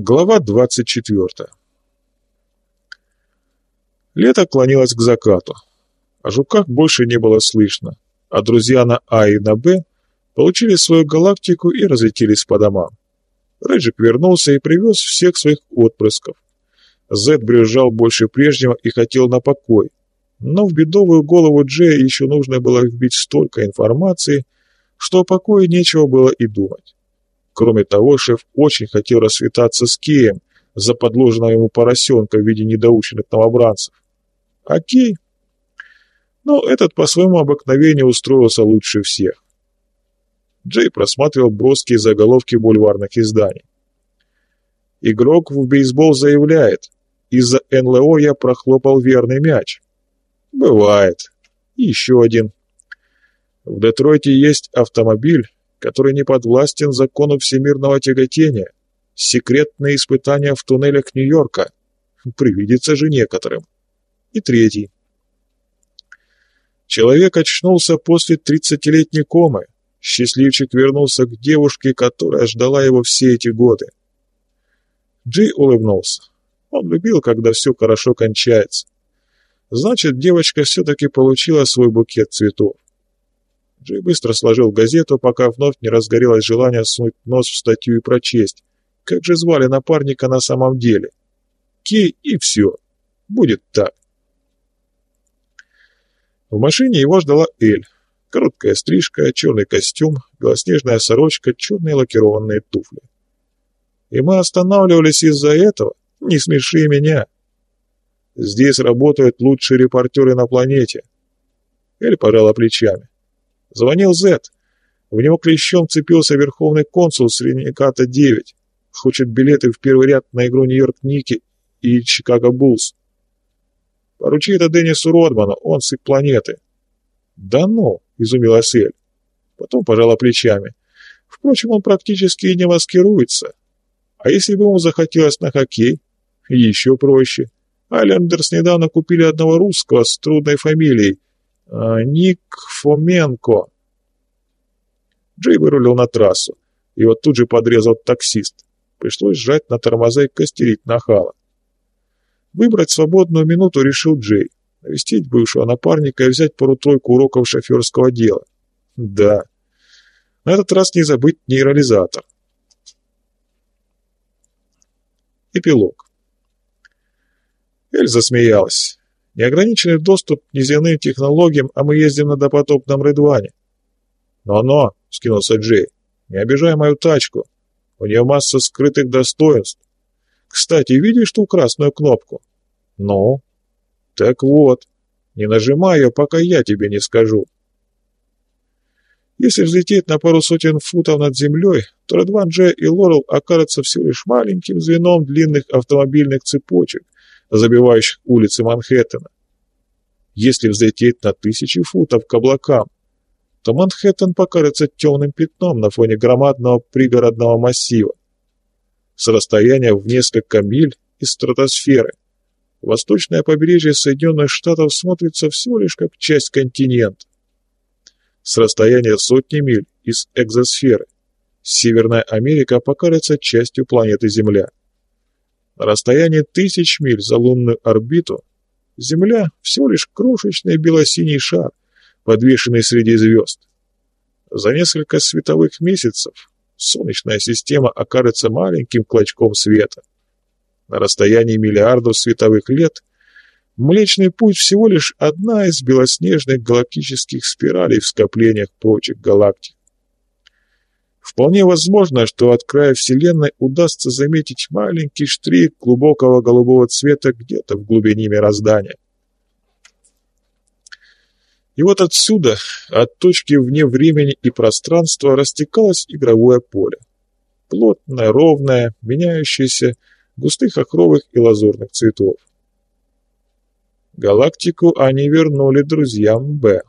Глава 24 Лето клонилось к закату. О жуках больше не было слышно, а друзья на А и на Б получили свою галактику и разлетелись по домам. Реджик вернулся и привез всех своих отпрысков. Зед брюзжал больше прежнего и хотел на покой, но в бедовую голову Джея еще нужно было вбить столько информации, что о покое нечего было и думать. Кроме того, шеф очень хотел рассветаться с Кеем за подложенного ему поросенка в виде недоученных новобранцев. А Кей? Ну, этот по своему обыкновению устроился лучше всех. Джей просматривал броские заголовки бульварных изданий. Игрок в бейсбол заявляет, из-за НЛО я прохлопал верный мяч. Бывает. И еще один. В Детройте есть автомобиль, который не подвластен закону всемирного тяготения. Секретные испытания в туннелях Нью-Йорка. Привидится же некоторым. И третий. Человек очнулся после тридцатилетней комы. Счастливчик вернулся к девушке, которая ждала его все эти годы. Джей улыбнулся. Он любил, когда все хорошо кончается. Значит, девочка все-таки получила свой букет цветов. Джей быстро сложил газету, пока вновь не разгорелось желание сунуть нос в статью и прочесть. Как же звали напарника на самом деле? Кей и все. Будет так. В машине его ждала Эль. Короткая стрижка, черный костюм, белоснежная сорочка, черные лакированные туфли. И мы останавливались из-за этого? Не смеши меня. Здесь работают лучшие репортеры на планете. Эль пожала плечами. Звонил Зет. В него клещом цепился верховный консул Среднеката 9. Хочет билеты в первый ряд на игру Нью-Йорк Ники и Чикаго Буллс. Поручи это Деннису Родману, он с их планеты. Да ну, изумилась Эль. Потом пожала плечами. Впрочем, он практически и не маскируется. А если бы ему захотелось на хоккей? Еще проще. Айлендерс недавно купили одного русского с трудной фамилией. А, Ник Фоменко. Джей вырулил на трассу. Его тут же подрезал таксист. Пришлось сжать на тормоза и костерить нахала. Выбрать свободную минуту решил Джей. Навестить бывшего напарника и взять пару-тройку уроков шоферского дела. Да. На этот раз не забыть нейрализатор. Эпилог. Эль засмеялась. Неограниченный доступ к неземным технологиям, а мы ездим на допотопном Редване. «Но-но», — скинулся Джей, — «не обижай мою тачку. У нее масса скрытых достоинств. Кстати, видишь ту красную кнопку?» «Ну?» «Так вот, не нажимай ее, пока я тебе не скажу». Если взлететь на пару сотен футов над землей, то Редван Дже и Лорел окажутся всего лишь маленьким звеном длинных автомобильных цепочек, забивающих улицы Манхэттена. Если взлететь на тысячи футов к облакам, то Манхэттен покажется темным пятном на фоне громадного пригородного массива. С расстояния в несколько миль из стратосферы восточное побережье Соединенных Штатов смотрится всего лишь как часть континента. С расстояния сотни миль из экзосферы Северная Америка покажется частью планеты Земля. На расстоянии тысяч миль за лунную орбиту Земля всего лишь крошечный белосиний шар, подвешенный среди звезд. За несколько световых месяцев Солнечная система окажется маленьким клочком света. На расстоянии миллиардов световых лет Млечный Путь всего лишь одна из белоснежных галактических спиралей в скоплениях прочих галактик. Вполне возможно, что от края Вселенной удастся заметить маленький штрих глубокого голубого цвета где-то в глубине мироздания. И вот отсюда, от точки вне времени и пространства, растекалось игровое поле. Плотное, ровное, меняющееся, густых охровых и лазурных цветов. Галактику они вернули друзьям Б.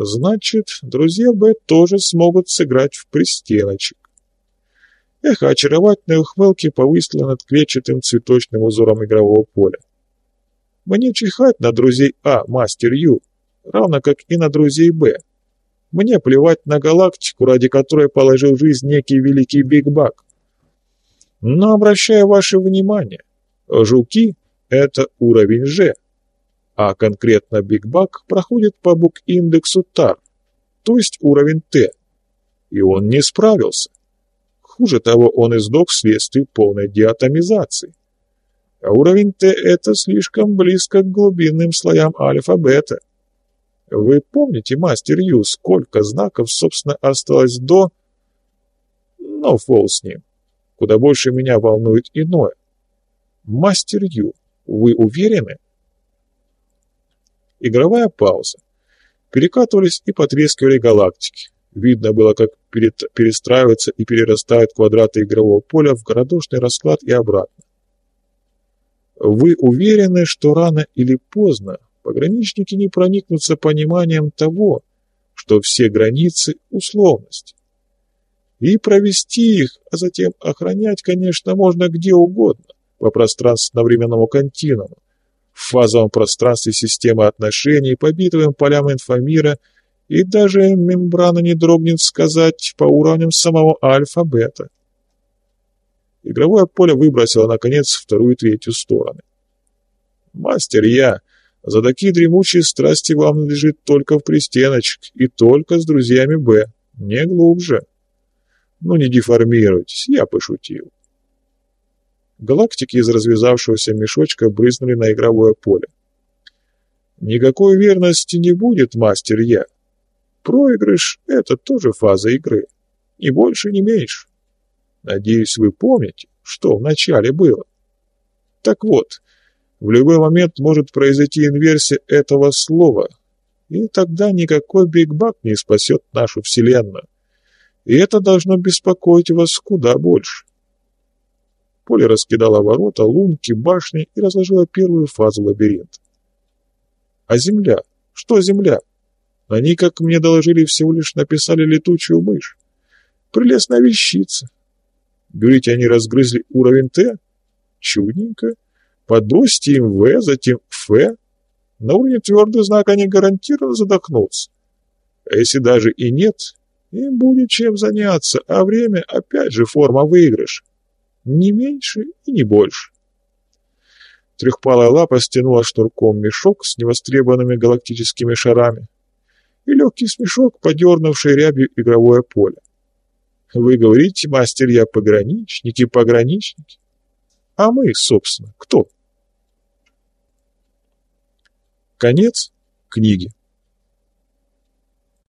Значит, друзья Б тоже смогут сыграть в пристеночек. Эхо очаровательной ухмылки повисло над клетчатым цветочным узором игрового поля. Мне чихать на друзей А, мастер Ю, равно как и на друзей Б. Мне плевать на галактику, ради которой положил жизнь некий великий Биг Бак. Но обращаю ваше внимание, жуки — это уровень Ж, а конкретно Биг Бак проходит по бук-индексу ТАР, то есть уровень Т, и он не справился. Хуже того, он издох вследствие полной диатомизации. А уровень Т — это слишком близко к глубинным слоям альфа-бета. Вы помните, мастер Ю, сколько знаков, собственно, осталось до... Но фол с ним. Куда больше меня волнует иное. Мастер Ю, вы уверены? Игровая пауза. Перекатывались и потрескивали галактики. Видно было, как перестраиваются и перерастают квадраты игрового поля в городошный расклад и обратно. Вы уверены, что рано или поздно пограничники не проникнутся пониманием того, что все границы – условность. И провести их, а затем охранять, конечно, можно где угодно, по пространственно-временному континууму, в фазовом пространстве системы отношений, по битовым полям инфомира, и даже мембрана не дрогнет сказать по уровням самого альфа-бета. Игровое поле выбросило, наконец, вторую-третью стороны. «Мастер, я...» За такие дремучие страсти вам надлежит только в пристеночек и только с друзьями Б, не глубже. Ну не деформируйтесь, я пошутил. Галактики из развязавшегося мешочка брызнули на игровое поле. Никакой верности не будет, мастер я. Проигрыш — это тоже фаза игры. Ни больше, ни меньше. Надеюсь, вы помните, что вначале было. Так вот, в любой момент может произойти инверсия этого слова, и тогда никакой Биг Бак не спасет нашу Вселенную. И это должно беспокоить вас куда больше. Поле раскидало ворота, лунки, башни и разложило первую фазу лабиринта. А Земля? Что Земля? Они, как мне доложили, всего лишь написали летучую мышь. Прелестная вещица. Говорите, они разгрызли уровень Т? Чудненько. Подбросьте им В, затем Ф. На уровне твердый знак они гарантированно задохнутся. А если даже и нет, им будет чем заняться, а время опять же форма выигрыша. Не меньше и не больше. Трехпалая лапа стянула шнурком мешок с невостребованными галактическими шарами и легкий смешок, подернувший рябью игровое поле. Вы говорите, мастер, я пограничники, пограничники. А мы, собственно, кто? Конец книги.